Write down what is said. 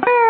Bye.